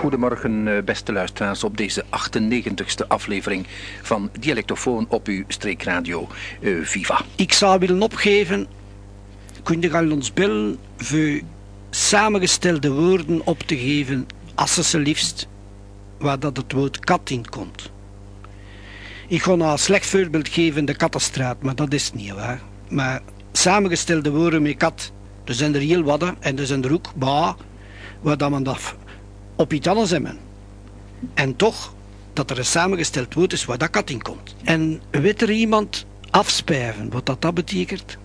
Goedemorgen, eh, beste luisteraars, op deze 98ste aflevering van Dialectofoon op uw streekradio uh, Viva. Ik zou willen opgeven, kun je al ons bellen voor samengestelde woorden op te geven, als ze ze liefst, waar dat het woord kat in komt. Ik ga nou een slecht voorbeeld geven, de kattenstraat, maar dat is niet waar. Maar samengestelde woorden met kat, er zijn er heel wat en er zijn er ook, bah, waar dat men dat op iets anders hebben. En toch, dat er een samengesteld woord is waar dat kat in komt. En weet er iemand afspijven, wat dat, dat betekent?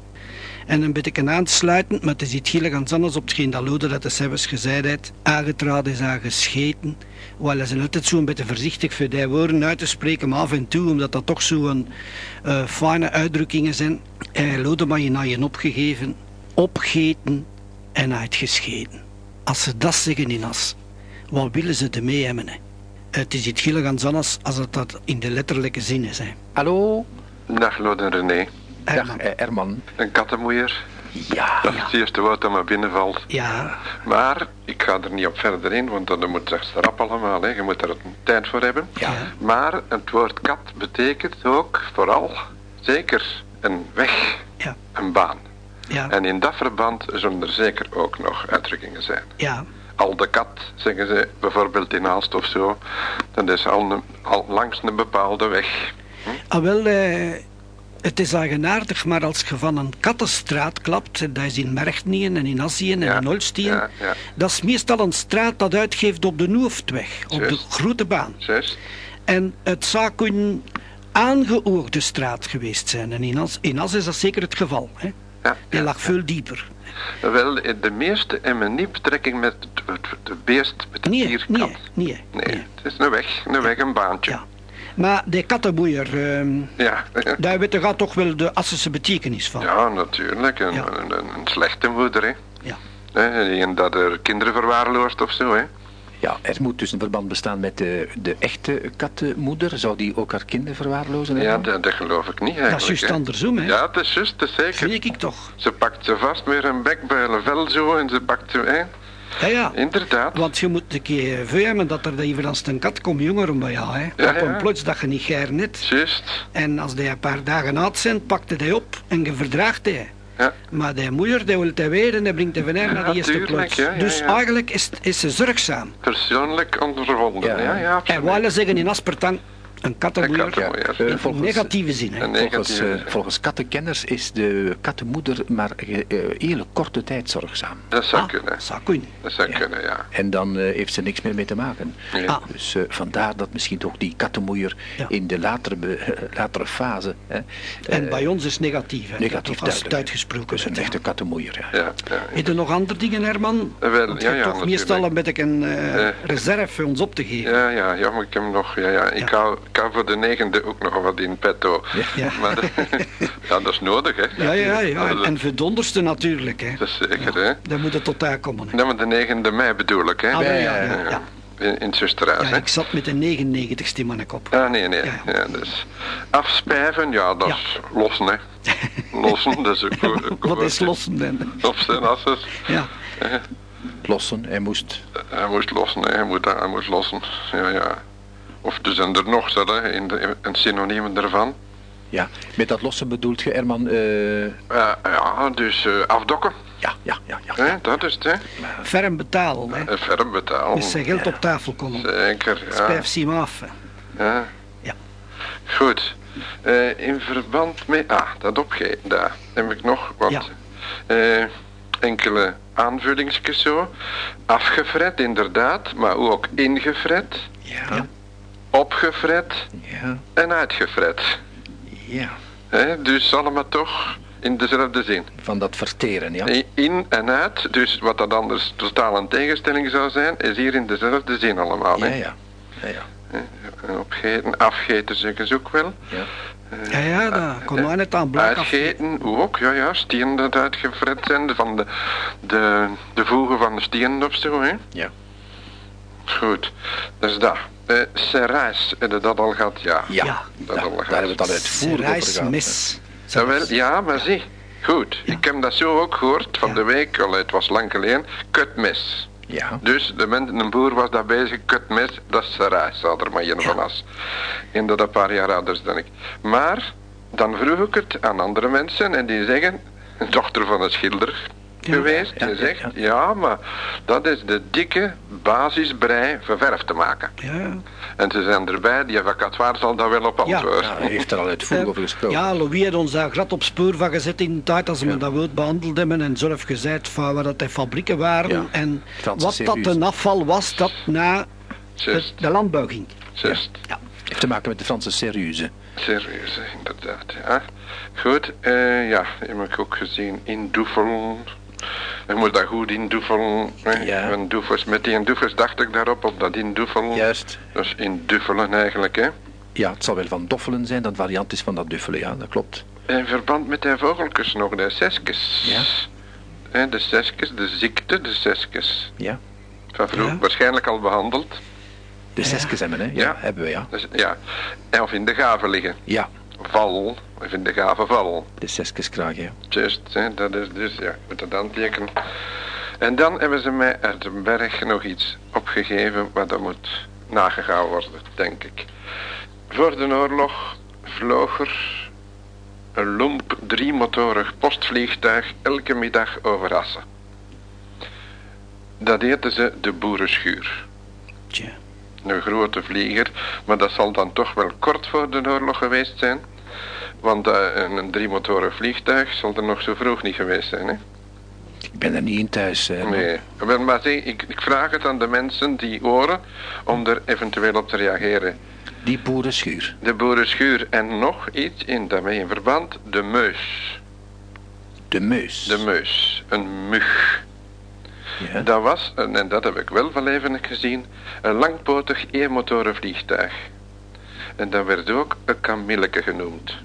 En een beetje aansluiten, maar het is iets heel ganz anders op hetgeen dat Lode dat de zelfs gezegd heeft. Aangetraden is aangescheten. Wel, ze zijn altijd zo'n beetje voorzichtig voor die woorden uit te spreken, maar af en toe, omdat dat toch zo'n uh, fijne uitdrukkingen zijn. Uh, Lode maar je naar je opgegeven, opgeten en uitgescheten. Als ze dat zeggen in as, wat willen ze ermee hebben? Hè? Het is iets heel ganz anders als het dat in de letterlijke zin is. Hè. Hallo? Dag Lode en René. Dag eh, Erman. Een kattenmoeier. Ja, Dat ja. is het eerste woord dat me binnenvalt. Ja, Maar ik ga er niet op verder in, want dat moet echt rap allemaal. Hè. Je moet er een tijd voor hebben. Ja. Maar het woord kat betekent ook vooral zeker een weg, ja, een baan. ja, En in dat verband zullen er zeker ook nog uitdrukkingen zijn. ja. Al de kat, zeggen ze bijvoorbeeld in Aalst of zo, dat is al, een- al langs een bepaalde weg. Ah, wel, eh, het is eigenaardig, maar als je van een kattenstraat klapt, dat is in Merchtnien en in Azië en Ja, in Holstein, ja, ja. dat is meestal een straat dat uitgeeft op de Noeftweg, op de grote baan. Zes? En het zou een aangeoogde straat geweest zijn. En in As, in As is dat zeker het geval. Hè? Ja, Die lag veel dieper. Wel, de meeste hebben niet betrekking met het, beest, met de Nee, nee, nee, Nee, nee. het is een weg, een weg, een baantje. Ja. Maar de kattenboeier, ehm, Ja, daar weet je toch wel de Assense betekenis van. ja natuurlijk. Een, Ja. Een, een, een slechte moeder, hè. Ja. Die dat er kinderen verwaarloost of zo, hè. Ja, er moet dus een verband bestaan met de, de echte kattenmoeder. Zou die ook haar kinderen verwaarlozen? Ja, dat, dat geloof ik niet eigenlijk. Dat is juist hè. andersom, hè? Ja, het is juist, dat is zeker. Vind ik toch. Ze pakt ze vast met een bek bij een vel zo en ze pakt ze, hè. Ja, ja. Inderdaad. Want je moet een keer hebben dat er even als een kat komt jongeren bij jou. Hè. Ja, op een ja. plots dat je niet gaar net. Juist. En als die een paar dagen oud zijn, pakt hij op en je verdraagt hij. Ja. Maar die moeder die wil hij weer en die brengt van haar naar die eerste plots. ja, dus ja. eigenlijk is, is ze zorgzaam. Persoonlijk ondervonden. Ja. Ja, ja, En wij zeggen in Aspertang een kattenmoeier. Eh, In volgens- negatieve zin. Hè. Een Volgens, eh, volgens kattenkenners is de kattenmoeder maar eh, hele korte tijd zorgzaam. Dat zou Ah, kunnen. zou kunnen. Dat zou Ja. kunnen, ja. En dan eh, heeft ze niks meer mee te maken. Ja. Ah. Dus eh, vandaar dat misschien toch die kattenmoeier Ja. in de latere, latere fase. Hè, En bij ons is negatief. Hè. negatief het duidelijk. uitgesproken Dus een echte kattenmoeier. Ja. Ja, ja. Heb je nog andere dingen, Herman? Wel, Want ja, ja, toch meestal een beetje een reserve voor ons op te geven. Ja, ja, ja, maar ik heb nog, ja, ja. Ik, Ja. hou, ik hou voor de negende ook nog wat in petto. Ja. Maar ja, dat is nodig, hè. Ja, ja, ja. En voor donderste natuurlijk. Hè. dat is zeker, hè. Dan moet het tot daar komen. Hè. Ja, maar de negende mei bedoel ik, hè. Ah, ja, ja, ja, ja. In, in het zusterhuis, Ja, hè. ik zat met de 99ste man ik op. Ah, nee, nee. Ja. Ja, dus afspijven, ja, dat Ja. is lossen, hè. Lossen, dat is ook Wat is lossen dan? Op zijn assen. Ja. Lossen, hij moest. Hij moest lossen, hè. Hij, moet, hij moest lossen. Ja, ja. Of er zijn er nog, zo, hè, in de, een synoniem ervan. Ja, met dat lossen bedoelt je, Erman. eh, Ja, ja, dus eh, afdokken, ja, ja, ja. ja. hè, dat is het, hè. Ferm betalen. Hè. Ferm betalen. Dus zijn geld op tafel komen. Zeker, ja. Spijf ze hem af. hè. ja. Ja. Goed. Eh, in verband met... Ah, dat opgeven, daar heb ik nog wat... Ja. eh, enkele aanvullingsjes zo. Afgefret, inderdaad, maar ook ingefret, Ja, opgefret ja, en uitgefret. ja. hè. Dus allemaal toch in dezelfde zin. Van dat verteren, ja. In en uit, dus wat dat anders totaal een tegenstelling zou zijn, is hier in dezelfde zin allemaal. Ja, hè. ja. ja, ja. Opgeten, afgeten zeggen ze ook wel. ja. Ja, ja, dat kon nou net aan af. Uitgeten, ook, ja, ja, stenen dat uitgefret zijn, van de, de, de voegen van de stenen of zo, hè. ja. Goed, dus dat. Eh Serrais, heb je dat al gehad? Ja. Ja, Ja. Dat daar, al gehad. daar hebben we het al uitvoerig over gehad. Reismis. Ja, wel, ja, maar zie. Goed, ik heb dat zo ook gehoord van Ja. de week, al het was lang geleden, kutmes. Ja. Dus de men, een boer was daar bezig, kut mes, dat is zou er maar een van as. En dat een paar jaar ouders dan ik. Maar, dan vroeg ik het aan andere mensen en die zeggen, een dochter van een schilder geweest, ja, zegt, ja. ja, maar dat is de dikke basisbrei ververf te maken. En ze zijn erbij, die vacatoire zal daar wel op antwoorden. Ja, hij heeft er al uitvoerig over gesproken. Ja, Louis had ons daar grad op spoor van gezet in de tijd als we dat woord behandeld hebben en zelf gezegd van wat dat de fabrieken waren Ja, en Franse wat dat een afval was dat na het, de landbouw ging. zest. Ja. Heeft te maken met de Franse serieuze. Serieus, hè, inderdaad. Ja. Goed, eh, ja, heb ik ook gezien in Doefel. Je moet dat goed in Doefel. hè. Ja. En Doefels, met die in Doefels dacht ik daarop, op dat in Doefel. Juist. Dus in Duffelen eigenlijk, hè. Ja, het zal wel van doffelen zijn, dat variant is van dat duffelen, ja, dat klopt. In verband met de vogeltjes nog, de zeskes. Ja. Hè, de zeskes, de ziekte, de zeskes. Ja. Van vroeg, Ja. waarschijnlijk al behandeld. De zeskenzemmen, hè? Ja, Ja. hebben we, ja. Dus, ja. En Of in de gaven liggen. Ja, Val, of in de gave val. de zeskeskraag, ja. Just, hè, dat is dus, ja, ik moet dat aantekenen. En dan hebben ze mij uit de berg nog iets opgegeven wat dat moet nagegaan worden, denk ik. Voor de oorlog vloog er een lomp driemotorig postvliegtuig elke middag over Assen. Dat heten ze de boerenschuur. Tja. Een grote vlieger, maar dat zal dan toch wel kort voor de oorlog geweest zijn. Want eh, een, driemotorig vliegtuig zal er nog zo vroeg niet geweest zijn. Hè? Ik ben er niet in thuis. hè. Nee. Maar zie, ik, ik vraag het aan de mensen die horen om er eventueel op te reageren. Die boerenschuur. De boerenschuur en nog iets in daarmee in verband, de meus. De meus. De meus, een mug. Ja. Dat was, en dat heb ik wel van leven gezien, een langpotig eenmotoren vliegtuig. En dat werd ook een kamilleke genoemd.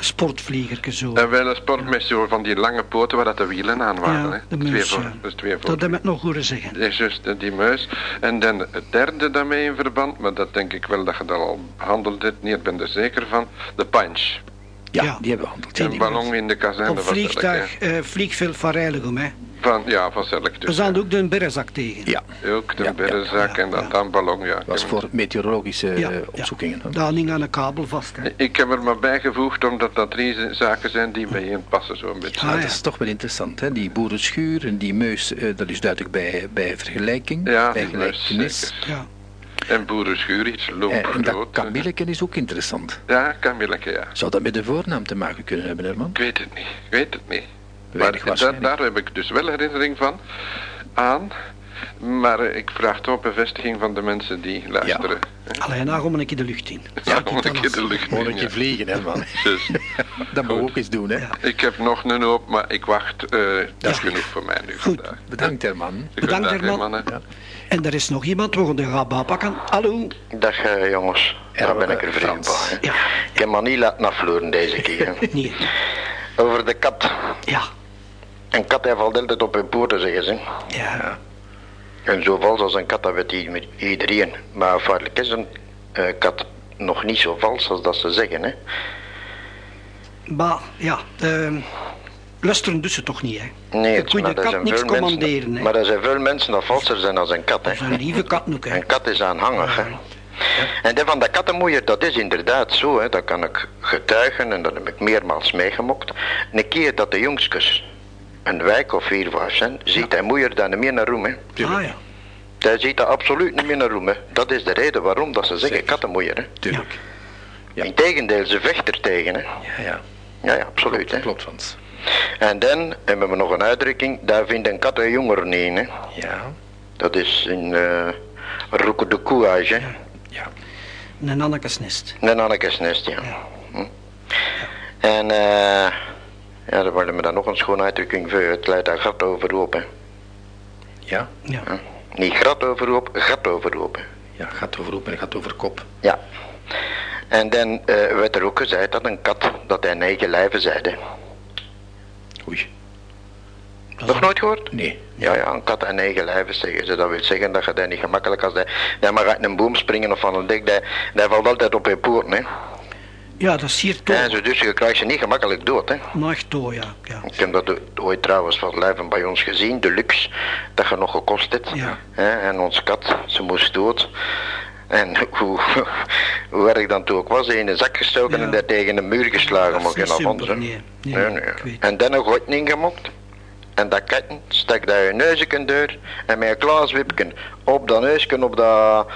Sportvliegerke zo. En wel een sport met zo van die lange poten waar dat de wielen aan waren. Ja, twee voor, ja. dus twee voor. Dat heb ik nog horen zeggen. Is juist eh, die muis. En dan het derde daarmee in verband, maar dat denk ik wel dat je dat al behandeld hebt, niet, ik ben er zeker van, de punch. Ja, Ja. die hebben we. Een ballon in de kazerne Op vliegtuig, eh vliegveld van Reiligum, hè. Van, ja, van Zerk We zaten ook de berrezak tegen. Ja. Ook de Ja, en dan, ja. dan ballon, ja. dat was voor meteorologische Ja, eh, ja. opzoekingen. Daar hing aan een kabel vast, hè. Ik heb er maar bijgevoegd omdat dat drie zaken zijn die bijeen passen zo'n beetje. Ah, dat is toch wel interessant, hè? Die boerenschuur en die meus, eh, dat is duidelijk bij, bij vergelijking, Ja, bij die meus. Ja. En boerenschuur, iets Eh, kamilleken is ook interessant. Ja, Camilleke, ja. Zou dat met de voornaam te maken kunnen hebben, Herman? Ik weet het niet, ik weet het niet. Weinig maar waarschijnlijk. daar heb ik dus wel herinnering van aan. Maar eh, ik vraag toch bevestiging van de mensen die luisteren. Alleen daar om een keer de lucht in. Ja, om een keer de lucht Gewoon in, een keer vliegen, Herman. Dus, Dat moet ook eens doen, hè? Ja. ik heb nog een hoop, maar ik wacht. eh, dat is Ja. genoeg voor mij nu Goed. vandaag. Bedankt, Herman. Bedankt, Herman. En er is nog iemand, we gaan de rabba pakken. Hallo. Dag eh, jongens, Ja, daar ben ik er hè. Ja. Ik heb maar niet laten afvloeren deze keer. hè. Nee. Over de kat. Ja. Een kat hij valt altijd op hun poten, zeggen ze. Ja. En zo vals als een kat, dat weet iedereen. Maar vaarlijk is een eh, kat nog niet zo vals als dat ze zeggen. Hè. Maar ja, de, lusteren dus ze toch niet, hè. Nee, Je de kat zijn niks veel mensen- commanderen, hè. Maar er zijn veel mensen dat valser zijn als een kat. Hè. een lieve kat ook, hè. Een kat is aanhangig. Hè. En dat van de kattenmoeier, dat is inderdaad zo. Hè. Dat kan ik getuigen en dat heb ik meermaals meegemokt. Een keer dat de jongskes een wijk of vier zijn, ziet hij moeier dan niet meer naar roem. Hè. Ah ja. Hij ziet dat absoluut niet meer naar roem. Hè. Dat is de reden waarom dat ze zeggen kattenmoeier. Hè. Tuurlijk. Ja. Integendeel, ze vecht er tegen. Hè. Ja, ja. Ja, ja, absoluut. Hè. Klopt, Frans. En dan hebben we nog een uitdrukking, daar vindt een kat een jonger niet. Hè. Ja. Dat is in uh, Roeke de Couage. hè. Ja. Een Annekesnest. Een Annekesnest, ja. Hm. En eh ja, dan worden we dan nog een schoon uitdrukking voor. Het leidt daar gat overhoop. hè. Ja. Ja. Hm. Niet grat overhoop, gat overhoop. hè. Ja, gaat over en gaat over kop. Ja. En dan eh, werd er ook gezegd dat een kat dat hij negen lijven zeide. Oei. Nog nooit gehoord? Nee. Ja, ja, een kat en negen lijven zeggen ze. Dat wil zeggen dat je daar niet gemakkelijk als hij, hij maar uit een boom springen of van een dik, hij, valt altijd op je poorten. Hè. Ja, dat is hier En toch. zo, dus je krijgt ze niet gemakkelijk dood, hè. Echt toch, ja. ja. Ik heb dat ooit trouwens van lijven bij ons gezien, de luxe, dat je nog gekost hebt. Ja. Hè, en ons kat, ze moest dood. En hoe, hoe erg dan toen ook was, in een zak gestoken Ja. en daar tegen een muur geslagen, Dat is geen niet nee. Nee. En dan een gooit ingemokt. En dat katten stak daar je neusje deur en met een glaaswipken op dat neusje, op dat...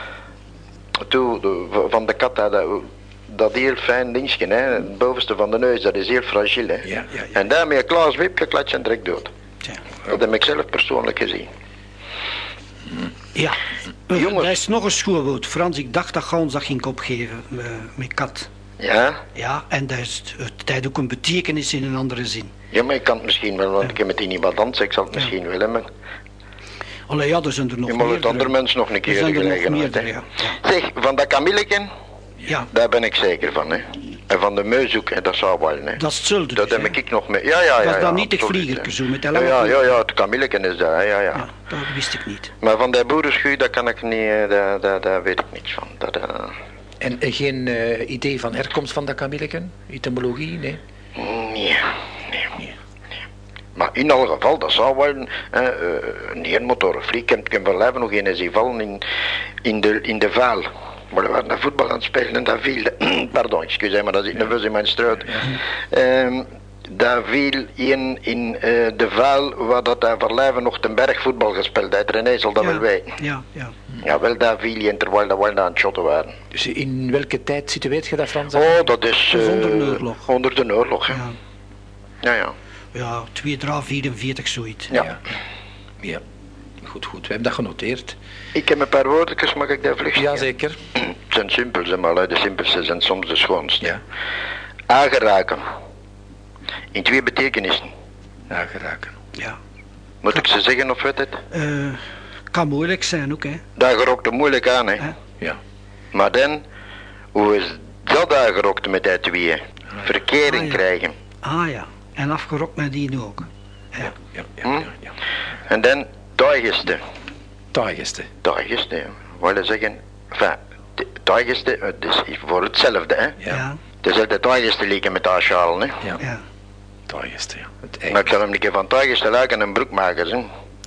Toe, de- van de kat, dat, dat heel fijn dingetje, hè, het bovenste van de neus, dat is heel fragiel. Hè. Ja, ja, ja. En daarmee een glaaswipje klatje en direct dood. Dat heb ik zelf persoonlijk gezien. Ja. Eh, Jongens. Is nog een schoolwoord. Frans, ik dacht dat je ons dat ging opgeven eh, met kat. Ja? Ja, en dat, is, het heeft ook een betekenis in een andere zin. Ja, maar ik kan het misschien wel, want ik heb met die niet wat dansen, ik zal het misschien willen, maar Allee, ja, er zijn er nog je moet het andere mensen nog een Er keer er gelegenheid. ja. Zeg, van dat kamilleken, Ja, daar ben ik zeker van, hè. En van de meuzhoek, hè, dat zou wel, hè. dat is hetzelfde. Dat dus, heb ik nog mee. Ja, ja, ja. Was ja, dat niet de absoluut, vliegerke met dat Ja, lange ja, ja, ja, het kamilleken is dat, hè, ja, ja. Ja, dat wist ik niet. Maar van die boerenschuur, daar kan ik niet, eh, daar, daar, daar weet ik niets van. Dat, eh, En eh, geen eh, idee van herkomst van dat kamilleken? Etymologie? Nee. Nee, nee, nee. Maar in alle geval, dat zou wel een, eh, een. Ik heb van lijven nog een zien vallen in, in, de, in de vaal. Maar we waren naar voetbal aan het spelen en dat viel... Pardon, excuseer, maar dat zit nerveus in mijn struit. Ehm, daar viel in, in eh, de vaal waar dat daar van lijven nog ten berg voetbal gespeeld heeft. René zal dat ja, wel weten. Ja, ja. Ja, wel daar viel je in terwijl dat we aan het shotten waren. Dus in welke tijd situeert je dat, Frans? Oh, dat is... Is onder de eh, oorlog. Onder de oorlog, hè. Ja, Ja, ja. ja 2, 3, 44, zoiets. Ja. Ja. ja. Goed, goed. We hebben dat genoteerd. Ik heb een paar woordjes, mag ik daar vlug zeggen? Jazeker. Het zijn simpel, zeg maar. De simpelste zijn soms de schoonste. Ja. Aangeraken. In twee betekenissen. Aangeraken. Ja. Moet ik ze zeggen of weet het? Eh, kan moeilijk zijn ook, hè. Daar gerokt er moeilijk aan, hè. Ja. Maar dan, hoe is dat daar gerokt met die twee? Verkering Ah, ja. krijgen. Ah ja, en afgerokt met die ook. Ja. Ja, ja, Hm? ja, ja. En dan, Tuigeste, ja. Willen zeggen, enfin, de- tuigeste, het is voor hetzelfde, hè. Ja. Ja, Het is altijd lieken met haar sjaal, hè. Ja. ja, ja. Het Maar ik zal hem een keer van tuigeste luiken en een broek maken, hè.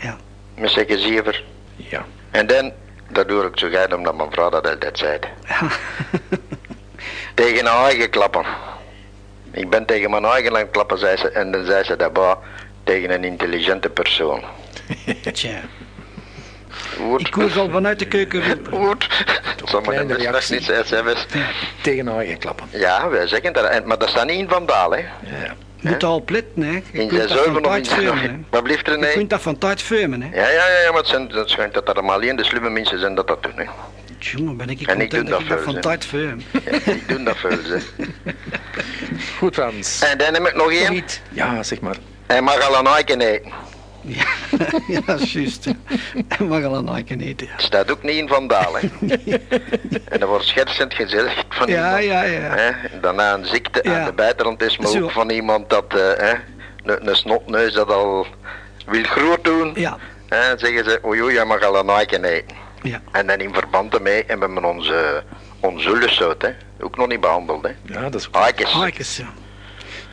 ja. Met zeggen zever. Ja. En dan, dat doe ik zo geit omdat mijn vrouw dat altijd zei. tegen haar eigen klappen. Ik ben tegen mijn eigen aan het klappen, zei ze, en dan zei ze dat tegen een intelligente persoon. Tja. Ik hoor ze al vanuit de keuken roepen. Goed. Sommige mensen niet sms. Tegen haar eigen klappen. Ja, wij zeggen dat, en- maar dat staat niet in vandaal, hè. Ja. Moet al opletten, hè. Je In kunt zijn dat van tijd. Wat blijft er Je nee? kunt dat van tijd filmen, hè. Ja, ja, ja, ja, maar het, zijn, het schijnt dat dat allemaal alleen de slimme mensen zijn dat dat doen, hè. Jongen, ben ik En ik doe dat ik dat dat van veel, tijd. Ja, die doen dat veel. Goed, Frans. En dan heb ik nog één. Ja, zeg maar. Hij mag al een eiken eten. Ja, ja, dat is juist. ja. En mag al een eiken eten. Het staat ook niet in Vandaal, hè. en er wordt schertsend gezegd van Ja, iemand. ja, ja. Hè? En Daarna een ziekte Ja. aan de buitenrand is, maar Zo. ook van iemand dat, eh, hè, een, een snotneus dat al wil groot doen. Ja, Hè, zeggen ze, oei oei, jij mag al een eiken eten. ja. En dan in verband ermee hebben we onze, onze hè. Ook nog niet behandeld, hè. Ja, dat is ook... Eikens. Eikens, ja.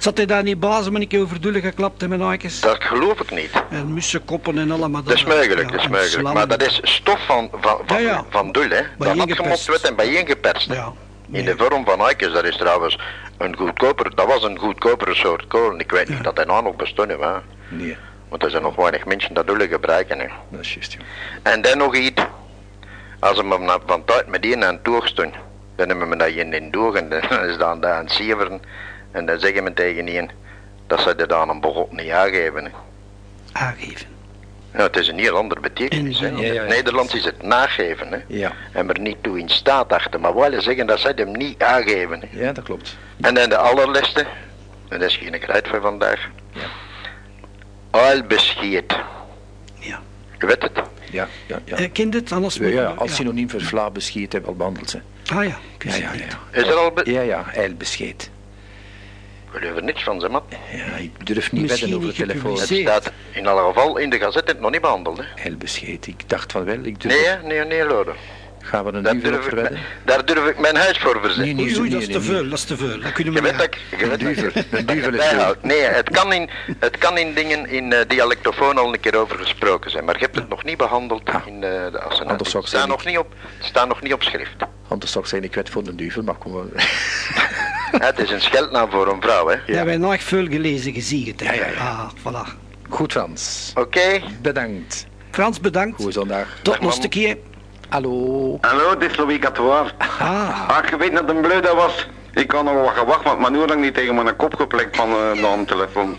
Zat hij daar niet bazen, maar een keer overdoelen geklapt hebben met eikens? Dat geloof ik niet. En mussenkoppen en allemaal. Dat is mogelijk, dat is mogelijk. Maar dat is stof van, van, van, Ja, ja. van dul, hè. Dat afgemokt werd en bijeengeperst. Ja. In de vorm van eikens, dat is trouwens een goedkoper, dat was een goedkopere soort kool. Ik weet niet dat hij nou nog bestond, hè. Nee, Want er zijn nog weinig mensen dat dullen gebruiken, hè. dat is juist. En dan nog iets. Als we hem van tijd met die aan het toegstoen, dan hebben we dat in in doog en dan is dan daar aan het sieveren. En dan zeggen we tegen die dat ze dat aan een bogot niet aangeven. Aangeven. Ja, het is een heel ander betekenis. Hè. Ja, ja, In ja. Nederlands is het nageven. Hè. Ja. En er niet toe in staat achter. Maar willen zeggen dat zij hem niet aangeven. Hè. Ja, dat klopt. En dan de allerlaatste. En dat is geen kruid voor vandaag. Ja. Uilbeschiet. Ja. Je weet het? Ja, ja, ja. Eh, kind het, anders Ja, moet- ja, als synoniem voor vla beschiet hebben we al behandeld. Hè. Ah ja, ik Ja, wist ja, het ja. niet. Is er al... Ja, ja, eilbescheid. Ik geloof er niks van, zeg maar. Ja, ik durf niet Misschien wedden over de telefoon. Het staat in alle geval in de gazette nog niet behandeld. Hè? Eilbescheid. Ik dacht van wel, ik durf... Nee, hè? nee, nee, Lode. Gaan we een Daar durf, ik, daar durf ik mijn huis voor verzetten. Nee, nee, Oei, dat is te veel, dat is te veel. Dat kunnen we Je weet aan. dat ik... je weet duvel, een duvel is. Nee, het kan, in, het kan in dingen in eh, dialectofoon al een keer over gesproken zijn, maar je hebt het nog niet behandeld Ah. in eh, de assenatie. Anders zou ik Het staat zeggen, nog niet op, het staat nog niet op schrift. Anders zou ik zeggen, ik weet voor een duvel, maar kom maar. Ja, het is een scheldnaam voor een vrouw, hè. Ja, wij nog veel gelezen gezien. Ja, ja, ja. Ah, voilà. Goed Frans, Oké, bedankt. Frans, bedankt. Goeie zondag. Tot nog een keer. Hallo. Hallo, dit is Louis Catoir. Ah, Ah, je weet dat een bleu dat was. Ik kan nog wat gewacht, want mijn oor niet tegen mijn kop geplekt van eh, de handtelefoon.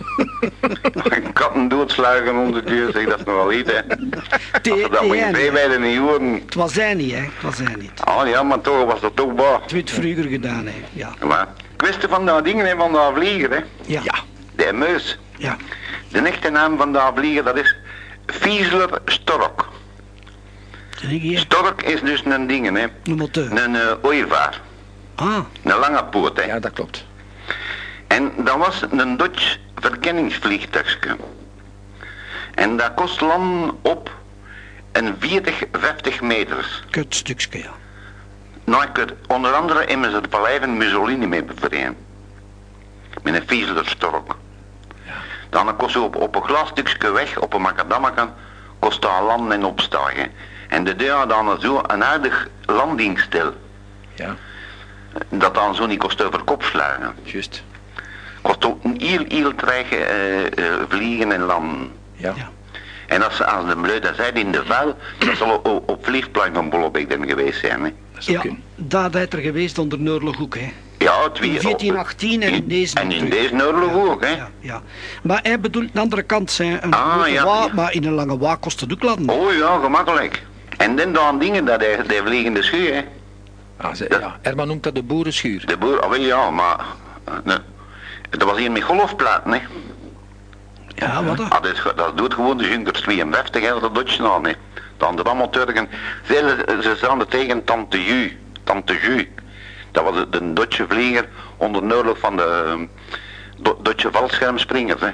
Katten doodslagen onder de deur, zeg, dat is nog wel iets, hè. Als dat moet je niet horen. het was hij niet, hè. Het was hij niet. Ah ja, maar toch was dat toch waar. Het werd vroeger gedaan, hè. Ja. Maar, kwestie van dat dingen, hè, van dat vlieger, hè. Ja. Ja. De meus. Ja. De echte naam van dat vlieger, dat is Fiesler Stork. Stork is dus een ding, hè. een moteur. Een uh, ooievaar. Ah, Een lange poot, hè. Ja, dat klopt. En dat was een Dutch verkenningsvliegtuigje. En dat kost landen op een 40, 50 meters. kutstukje, ja. Nou, ik onder andere hebben ze de palijven Mussolini mee bevrijen. Met een Fieslerstork. Dan kost ze op, op een glasstukje weg, op een macadammakan, kost dat landen en opstijgen. En de deur had dan zo een aardig landingsstil. Ja, Dat dan zo niet kost over kop slagen. juist. Kost ook een heel, heel traag eh, eh, vliegen en landen. Ja. Ja. En als, als de bleu dat zei in de vuil, dat zal op, op vliegplein van Bollebek dan geweest zijn. Hè. Dat Ja, kunnen. dat is er geweest onder de oorlog hè. Ja, twee. In 1418 en in deze En in deze oorlog ook, hè. Ja, ja. Maar hij bedoelt de andere kant, zijn een Ah, ja, wa, ja. maar in een lange wa kost het ook landen. Oh ja, gemakkelijk. En dan dan dingen, dat hij, die vliegende schuur, hè. Ah, ze, ja. Herman noemt dat de boerenschuur. De boer, wel ja, maar... eh, nee. Dat was hier met golfplaten, hè. Ja, wat dan? Ah, dat, is, dat doet gewoon de Junkers 52, hè, dat Dutch aan, hè. De andere allemaal Turken. Vele, ze zaten tegen Tante Ju. Tante Ju. Dat was de, de Duitse vlieger onder de oorlog van de Do- Duitse valschermspringers, hè.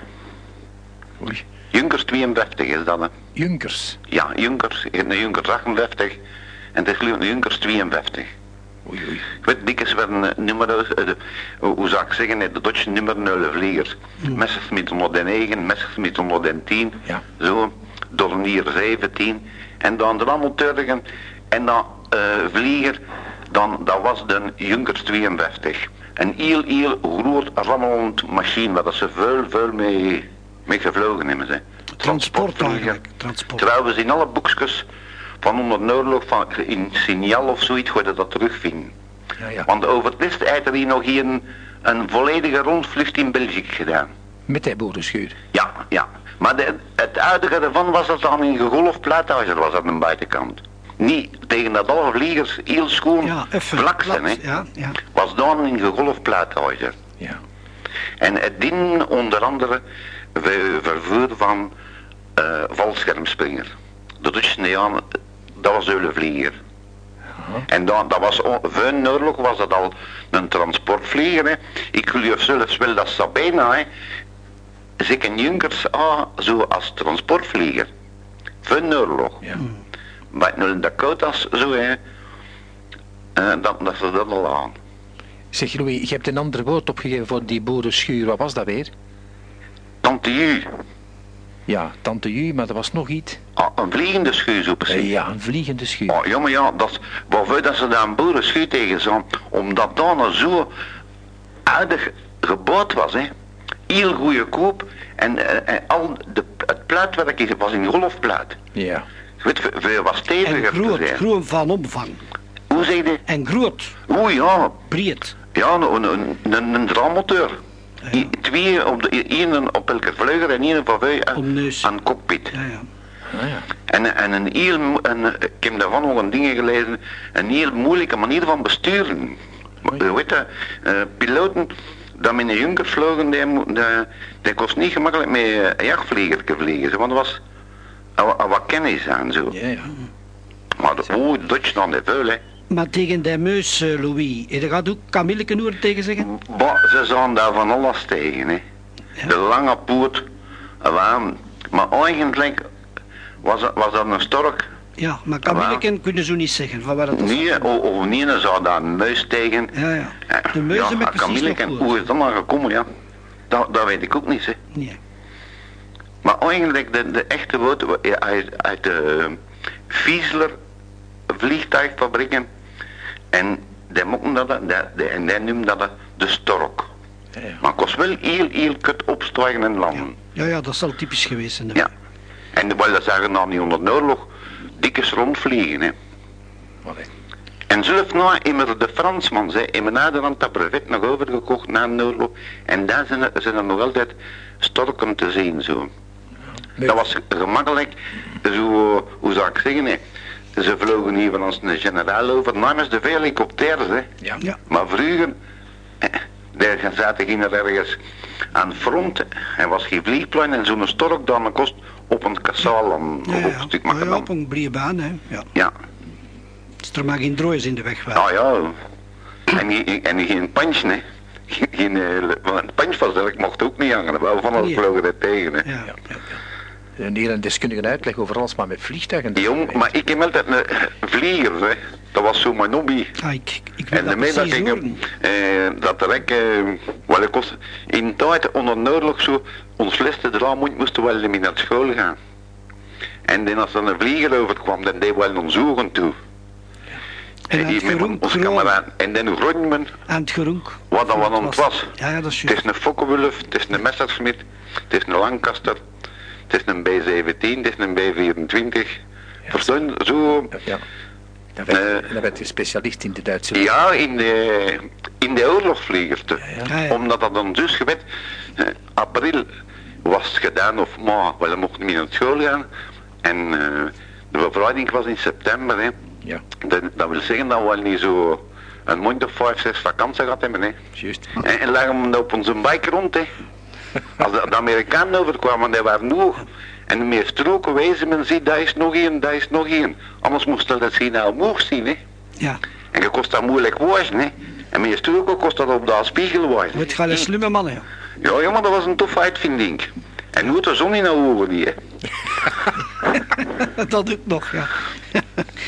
Oei. Junkers 52 is dat, hè. Junkers. Ja, Junkers. Een Junkers 58 en een Junkers 52. Oei, oei. Ik weet dikwijls werden eh, nummer, eh, de- hoe zou ik zeggen, eh, de Duitse nummer 0 vliegers. Messerschmitt 109, Messerschmitt 110, Ja. zo, Dornier 17. En dan de allemaal Turken en dan eh, vlieger, dan, dat was de Junkers 52. Een heel, heel groot rammelend machine waar ze veel, veel mee, mee gevlogen hebben. Hè. Transport eigenlijk. Transport. Terwijl we in alle boekjes van onder de oorlog van in signaal of zoiets gooiden dat terugvinden. Ja, ja. Want over het list heeft er hier nog hier een, een volledige rondvlucht in België gedaan. Met die boerenschuur. Ja, ja. Maar de, het uitige ervan was dat dan in gegolfplaathuizen was aan de buitenkant. Niet tegen dat alle vliegers heel schoon Ja, vlak zijn, hè. Ja, ja. Was dan in gegolfplaathuizen. Ja. En het dien onder andere vervoer van eh valschermspringer. Nee, ja, dat was een vlieger. En dan, dat was, voor de oorlog was dat al een transportvlieger. Hè. Ik geloof zelfs wel dat Sabena, hè, zeker Junkers, ah, zo als transportvlieger. Voor de oorlog. Ja. Bij de Dakota's, zo hè. Eh, dat, dat ze dat al aan. Zeg Louis, je hebt een ander woord opgegeven voor die boerenschuur. Wat was dat weer? Tante Ju, Ja, tante Ju, maar er was nog iets. ah, een vliegende schuur zo precies. Ja, een vliegende schuur. Oh, ja, maar ja, dat, waarvoor dat ze daar een boerenschuur tegen zijn, omdat daar nou zo aardig gebouwd was, hè. Heel goede koop en, eh, en al de, het plaatwerk is- was in golfplaat. Ja. Je weet, veel- was En steviger te groot, zijn. groot van omvang. Hoe zeg je? En groot, Oeh ja, breed. ja, een, een, een, een draalmotor. I- Twee op de, één op elke vleuger en één van neus. aan, aan cockpit. Ja, ja. Ah, ja. En, en een heel, en, eh, ik heb daarvan nog een ding gelezen, een heel moeilijke manier van besturen. Je weet dat, eh, piloten dat met een Junker vlogen, die, mo- die, die kost niet gemakkelijk met een jachtvlieger te vliegen, want dat was al- wat kennis aan zo. Ja, ja. Maar de, oh, Duitsland heeft veel, hè. Maar tegen die meus, eh, Louis, je gaat ook Camilleke Noer tegen zeggen? Bah, ze zijn daar van alles tegen, hè. De lange poot, een waan. Maar eigenlijk was, het- was dat een stork Ja, maar Camilleken kunnen zo niet zeggen van waar het is. Nee, of, of niet, dan zou daar een muis tegen. Ja, ja. De heb ik maar precies Camilleke, nog hoe is dat nou gekomen, ja? Dat, dat weet ik ook niet, hè. Nee. Maar eigenlijk de, de echte woord wa- uit, uit de Fiesler vliegtuigfabrieken. En die mochten dat, en die noemden dat de stork. Ja, ja. Maar het was wel heel, heel kut opstijgen en landen. Ja, ja, dat zal typisch geweest zijn. Ja. En wel, dat zagen nou niet onder de oorlog dikkes rondvliegen, hè. Allee. En zelf nou immer de Fransman, zei, in mijn Nederland dat brevet nog overgekocht na de oorlog. En daar zijn er, zijn er nog altijd storken te zien, zo. Dat was gemakkelijk, zo, hoe zou ik zeggen, hè. Ze vlogen hier van ons een generaal over, namens de veel helikopters, hè. Ja. Ja. Maar vroeger, eh, daar zaten geen ergens aan het front en was geen vliegplein en zo'n stork dan kost op een kassaal Ja, op ja. een stuk Ja, ja, op een hè. Ja. Ja, Als er maar geen drooiers in de weg waren. ah ja. En, geen- en geen punch, nee. Geen, eh, want een punch was ik mocht ook niet hangen, wel van ons Nee. vlogen er tegen. Hè. Ja. Ja, een deskundige uitleg over alles, maar met vliegtuigen. Jong, maar ik heb altijd een vlieger, hè. dat was zo mijn hobby. Ah, ik, ik En dat daarmee dat ik eh, dat er ik, eh, wel ik kost, in tijd onder de oorlog zo, ons laatste draamoed moesten wel mee naar school gaan. En dan als er een vlieger overkwam, dan deed wel ons ogen toe. En hier het met gewoon. kameraad. En dan groeide men Aan het geroenk. wat dat wat aan het was. Ja, ja, dat is Het is een Fokkenwulf, het is een Messerschmitt, het is een Lancaster, het is een B17, het is een B24. Verstaan? Zo, Ja, ja. Dan werd, dan werd je specialist in de Duitse ja, in de, in de oorlogsvliegers. Ja, ja. Omdat dat dan dus gewet, eh, april was het gedaan, of maar, wel, dan mochten we niet naar school gaan. En eh, de bevrijding was in september, hè. Ja, Dat, dat wil zeggen dat we wel niet zo een maand of vijf, zes vakantie gehad hebben, hè. juist. En, en lagen we op onze bike rond, hè. Als de, de Amerikanen overkwamen, die waren nog. En meer stroken wezen men ziet, daar is nog één, daar is nog één. Anders moest dat signaal omhoog zien, hè. Ja. En je kost dat moeilijk wijzen, hè. En meer stroken kost dat op de spiegel wijzen. Het gaat een slimme man, ja. Ja, maar dat was een toffe uitvinding. En nu de zon in de ogen niet, hè. dat ook nog, ja.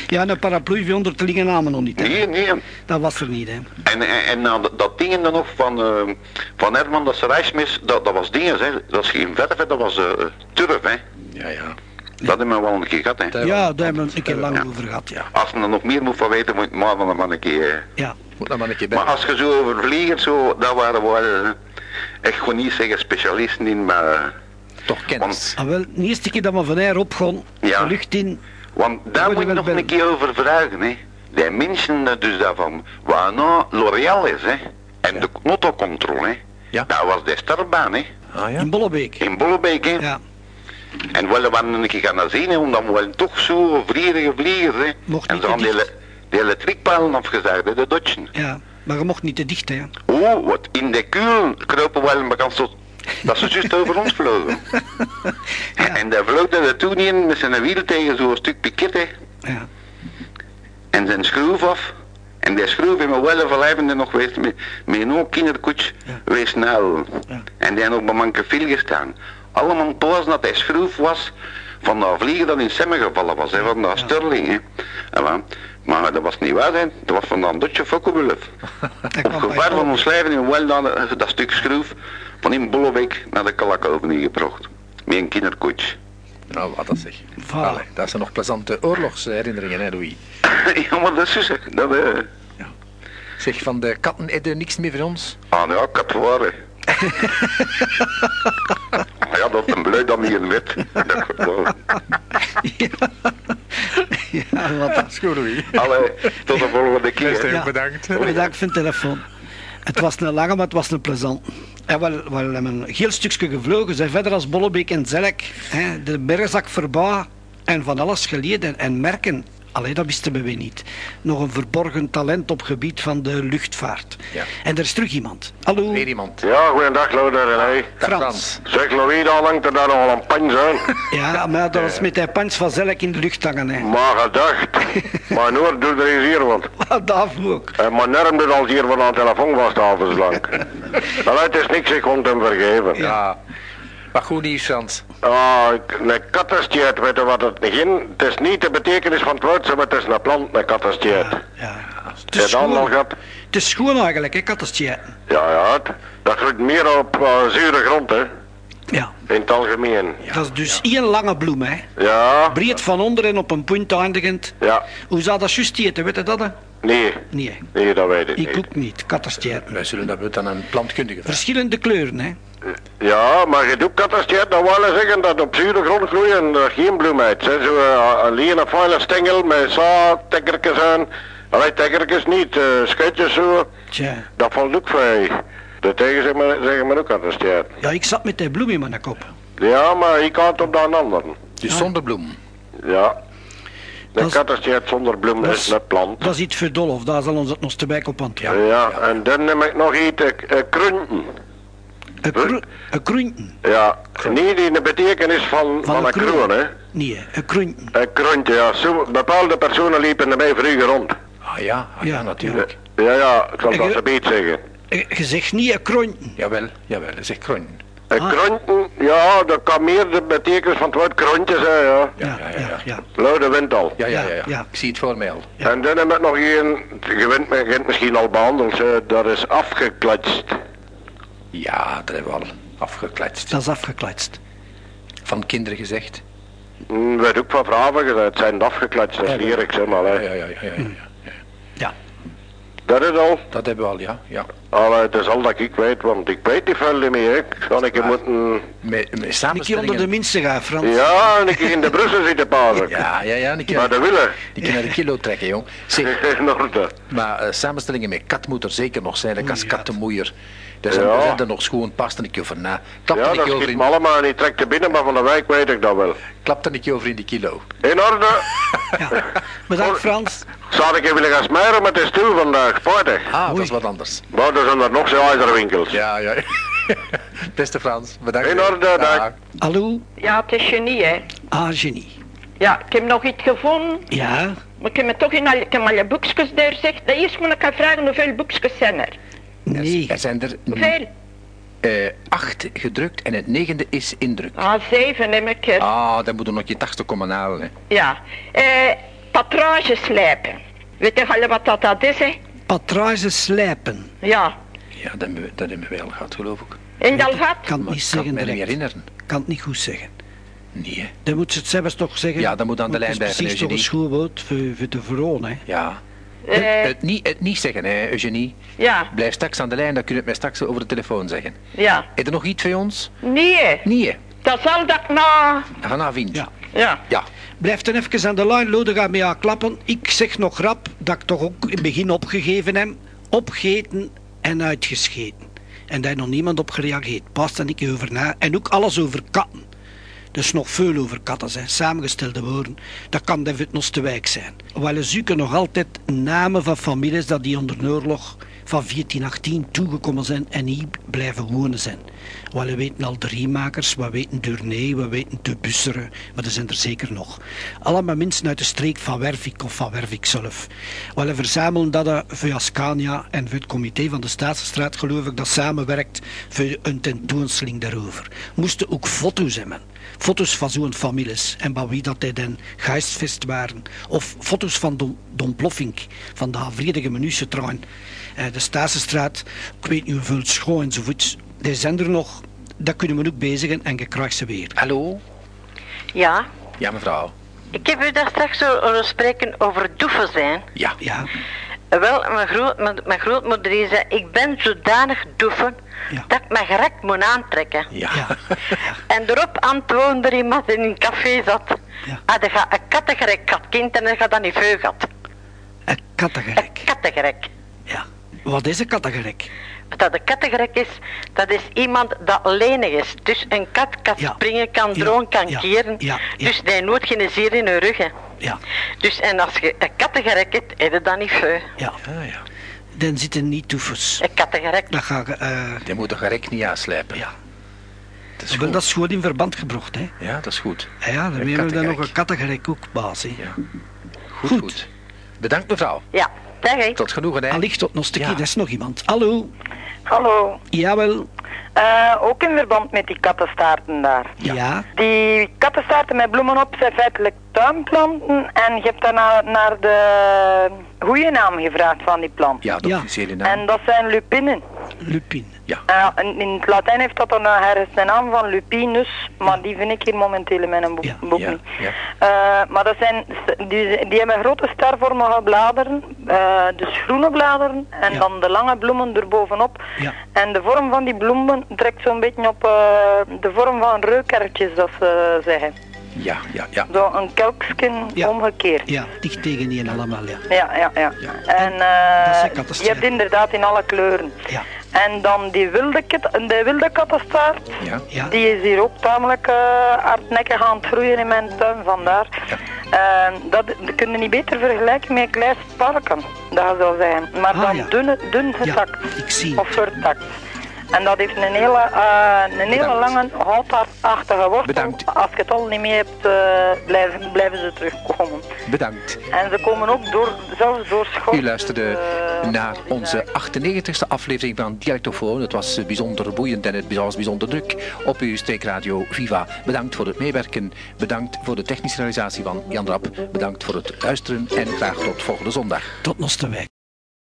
ja, een paraplu voor onder te liggen namen nog niet. hè. Nee, nee. Dat was er niet, hè. En, en, en nou, dat, ding dan nog van, eh, van Herman, dat reismis, dat, dat was dingen, hè. Dat is geen verf, hè. dat was eh, turf, hè. Ja, ja. Dat hebben we wel een keer gehad, hè. Ja, daar hebben we het een keer lang over gehad, ja. Als je er nog meer moet van weten, moet je maar dan maar een keer. eh. Ja. Moet dat maar een keer bij. Maar als je zo over vliegers, zo, dat waren we eh, ik gewoon niet zeggen specialisten in, maar... Toch kennis. Ah, wel, de eerste keer dat we van hier op gaan, Ja. de lucht in, Want daar Moet je nog een keer over vragen, hè. Die mensen dus daarvan, waar nou L'Oréal is, hè. En de knottelcontrole, hè. Ja. Dat was de starbaan, hè. Ah ja. in Bollebeek. In Bollebeek, hè. Ja. En wel, we waren een keer gaan zien, hè, omdat we wel toch zo vlierige vliegers, hè. Mocht en ze te hadden die, die elektriekpalen afgezegd, hè, de Dutchen. ja. Maar je mocht niet te dicht, hè. Oh, wat in de kuil kropen wel een tot dat ze juist over ons vlogen. En daar vloog er toen in met zijn wiel tegen zo'n stuk piket, hè. Ja. En zijn schroef af. En die schroef in mijn wel verlijvende nog geweest met, met een ook kinderkoets wees snel. Ja. En die ook bij manke viel gestaan. Allemaal poos dat hij schroef was van dat vliegen dat in Semmen gevallen was, hè, van dat Sterling. Hè. Ja, maar- maar dat was niet waar, hè. dat was van dat Dutje Fokkenwulf. Dat Op gevaar van ons leven in wel dat, dat stuk schroef van in Bollebeek naar de Kalakhoven gebracht. Met een kinderkoets. Nou, wat dat zeg. Allee, dat zijn nog plezante oorlogsherinneringen, hè, Louis. ja, maar dat is zo zeg. Dat, eh, Zeg, van de katten je niks meer van ons? Ah, ja, ik had waren. ja, dat is een blij dat niet in wet. Dat- dat- Ja, wat dat. Goed, Louis. Allee, tot de volgende keer. Ja. bedankt. Bedankt voor de telefoon. Het was een lange, maar het was een plezant. Wel we hebben een heel stukje gevlogen. Zijn verder als Bollebeek en Zelk. De bergzak voorbij. En van alles geleerd en, en merken. Allee, dat wisten we weer niet. Nog een verborgen talent op gebied van de luchtvaart. Ja. En er is terug iemand. Hallo, Weer iemand. Ja, goeiedag, Louter René. Dag, Frans. Zeg, Louis, dan hangt er daar al een pans aan. Ja, maar dat was met die pants van Zelk in de lucht hangen. Hè. Maar gedacht. Mijn oor doet er eens hier wat. Wat daarvoor ook. En mijn arm doet al hier van aan de telefoon vast avondslang. Het is niks, ik kon hem vergeven. Ja. Maar goed nieuws, Frans. Oh, ik- een kattenstjeert, weet je wat het begin? Het is niet de betekenis van het woord, maar het is een plant, een kattenstjeert. Ja. Het Heb is schoon, het is schoon eigenlijk, hè, kattenstjeiten. Ja, ja, het- dat groeit meer op eh, zure grond, hè. Ja. In het algemeen. Dat is dus één lange bloem, hè. Ja, Breed van onder en op een punt eindigend. ja, Hoe zou dat juist eten, weet je dat? hè? nee, Nee, nee, dat weet ik ik niet. ook niet. Kattenstjeiten. Wij zullen dat dan een plantkundige vragen. Verschillende kleuren, hè. Ja, maar je doet kattenstjeert, dat wil zeggen dat op zure grond groeien en er geen bloem uit. Zijn zo eh, alleen een fijne stengel met zaadtekkertjes aan. Allee, tekkertjes niet, eh schuitjes zo. Tja. Dat valt ook vrij. Dat tegen zeg maar, zeggen maar ook kattenstjeert. Ja, ik zat met die bloem in mijn kop. Ja, maar ik kan het op de andere. Dus zonder bloem. Ja. Is- kattenstjeert zonder bloem dat is een plant. Dat is iets voor Dolf, daar zal ons het nog te bij op antwoorden. Ja, en dan neem ik nog iets, uh, krunten. Een, kro een kroenten. Ja, niet in de betekenis van, van, een een kroon, hè. Nee, een kroenten. Een krontje, ja. Zo, bepaalde personen liepen ermee vroeger rond. Ah ja, ah, ja, Ja, natuurlijk. Ja, ja, ik zal dat je- zo beet zeggen. Eh, Je zegt niet een kroenten. Jawel, jawel, dat is kron. Een Ah. ja, dat kan meer de betekenis van het woord krontje zijn, ja. Ja, ja, ja. ja. ja. Luide wind al. Ja, ja, Ja, ja, ja. ja. Ik zie het voor mij al. Ja. En dan heb ik nog een, je bent, je bent misschien al behandeld, hè. dat is afgekletst. Ja, dat hebben we al afgekletst. Dat is afgekletst. Van kinderen gezegd. Hm, werd ook van vrouwen gezegd, het zijn afgekletst, dat is ik zeg maar. Ja, Hè. ja, ja, ja, ja, ja. Ja. Dat is al. Dat hebben we al, ja. ja. Allee, het is al dat ik weet, want ik weet niet veel meer. Ik ga een keer moeten... Met, met Een keer onder de minste gaan, Frans. Ja, en een keer in de Brussel zitten pasen. Ja, ja, ja. Die Maar kunnen, dat willen. die kunnen de kilo trekken, jong. Zeg, maar eh, samenstellingen met kat moet er zeker nog zijn. De als ja. kattenmoeier. Daar zijn, Ja. zijn er nog schoon. Past er een keer over na. Klap er Ja, een dat keer over schiet in, me allemaal niet. Trekt er binnen, maar van de wijk weet ik dat wel. klap er een keer over in die kilo. In orde. Ja. Bedankt, Frans. Zou ik even willen gaan smeren met de stoel vandaag, sporten. Ah, dat is wat anders. Maar er zijn er nog zo ijzerwinkels. Ja, ja. Beste Frans, bedankt. In orde, dag. Hallo, Ja, het is genie, hè. ah, genie. Ja, ik heb nog iets gevonden, Ja, maar ik heb me toch in al, ik heb al je boekjes daar zegt. Eerst moet ik gaan vragen hoeveel boekjes zijn er. nee. Er zijn er Hoeveel? eh, acht gedrukt en het negende is indruk. Ah, zeven heb ik er. Ah, dan moet er nog je tachtig komen halen. Hè. Ja. Eh, patrageslijpen. Weet je al wat dat, dat is, hè? Patrage slijpen. Ja. Ja, dat hebben, we, dat hebben we wel gehad, geloof ik. In dat gat? Kan het niet ik kan zeggen me niet herinneren. Kan het niet goed zeggen. Nee, hè. Dan moet ze het zelfs toch zeggen. Ja, dat moet aan de lijn het is blijven, precies toch een Eugenie. schoolwoord voor, voor de vrouw, hè. Ja. Eh, Het, niet, het niet zeggen, hè, Eugenie. ja, Blijf straks aan de lijn, dan kun je het mij straks over de telefoon zeggen. ja. Heb je nog iets voor ons? Nee. Nee, dat zal dat na... Ga naar vriend. Ja. Ja. Ja. Blijf dan even aan de lijn, Lode gaat mee aan klappen. Ik zeg nog rap dat ik toch ook in het begin opgegeven heb. Opgeten en uitgescheten. En daar nog niemand op gereageerd. Pas een keer over na. En ook alles over katten. Dus nog veel over katten zijn, samengestelde woorden. Dat kan even nog te wijk zijn. Wel, we zoeken nog altijd namen van families dat die onder de oorlog van 1418 toegekomen zijn en hier blijven wonen zijn. Wel, we weten al de riemakers, we weten Durnay, we weten de Busseren, maar er zijn er zeker nog. Allemaal mensen uit de streek van Wervik of van Wervik zelf. Wel, we verzamelen dat eh, via Scania en voor het comité van de Staatsstraat geloof ik dat samenwerkt voor een tentoonstelling daarover. Moesten ook foto's hebben. Foto's van zo'n families en bij wie dat hij dan waren. Of foto's van Don, Don Ploffink, van de vredige Menusjetrein, eh, de Stasenstraat, ik weet niet hoeveel schoon enzovoorts. Die zijn er nog, dat kunnen we ook bezigen en je krijgt ze weer. Hallo? Ja, Ja, mevrouw. ik heb u daar straks horen spreken over doeven zijn. Ja. Ja, Eh, Wel, mijn, groot, mijn, mijn grootmoeder die zei, ik ben zodanig doeven Ja. dat ik me gerekt moet aantrekken. Ja. ja, En erop antwoordde er iemand die in een café zat. Ja. Ah, gaat een kattengerek had kind en dan gaat dat niet veel gehad. een kattengerek. Een kattengerek. Ja. Wat is een kattengerek? Wat dat een kattengerek is, dat is iemand dat lenig is. Dus een kat kan Ja. springen, kan Ja, drogen, kan ja, keren. ja, ja. Dus die nooit geen zier in hun rug. hè. Ja, Dus en als je een kattengerek hebt, heb je dat niet veel. ja. Ah, ja. Dan zitten niet toefers. Een kattengerek. Dat ga je, eh, Die moet toch direct niet aanslijpen. ja. Dat is goed. dat is gewoon in verband gebracht, hè. Ja, dat is goed. Ja, ja dan hebben we dan nog een kattengerek ook, baas, hè. Ja. Goed, Goed. goed. Bedankt, mevrouw. Ja. Dag, hè. Tot genoegen, hè? Allicht tot nog Ja. dat is nog iemand. Hallo. Hallo. Jawel. Eh, ook in verband met die kattenstaarten daar. Ja. Die kattenstaarten met bloemen op zijn feitelijk tuinplanten en je hebt daarna naar de goede naam gevraagd van die plant. Ja, de Ja. officiële naam. En dat zijn lupinen. Lupin. Ja. Eh, in het Latijn heeft dat dan uh, ergens de naam van lupinus, maar die vind ik hier momenteel in mijn boek, Ja, boek ja, niet. ja. Eh, maar dat zijn, die, die hebben grote stervormige bladeren, eh, dus groene bladeren en Ja. dan de lange bloemen erbovenop. Ja. En de vorm van die bloemen trekt zo'n beetje op eh, de vorm van reukertjes, dat ze zeggen. Ja, ja, ja. Zo een kelksken Ja. omgekeerd. Ja, dicht tegen die allemaal, ja. Ja, ja, ja. Ja. En eh je hebt inderdaad in alle kleuren. Ja. En dan die wilde, kat, de wilde kattenstaart, Ja. Ja. die is hier ook tamelijk eh, hardnekkig aan het groeien in mijn tuin, vandaar. Ja. Eh, dat, dat kun je niet beter vergelijken met klein sparken, dat zou zijn. Maar Ah, dan ja. dun, dun Ja, getakt. ik zie Of vertakt. En dat heeft een hele, eh, een hele lange houtachtige wortel. Bedankt. Als je het al niet meer hebt, eh, blijven, blijven ze terugkomen. Bedankt. En ze komen ook door, zelfs door schot. U luisterde eh, naar onze 98e aflevering van Dialectofoon. Het was bijzonder boeiend en het was bijzonder druk op uw streekradio Viva. Bedankt voor het meewerken. Bedankt voor de technische realisatie van Jan Rap. Bedankt voor het luisteren en graag tot volgende zondag. Tot Nosterwijk.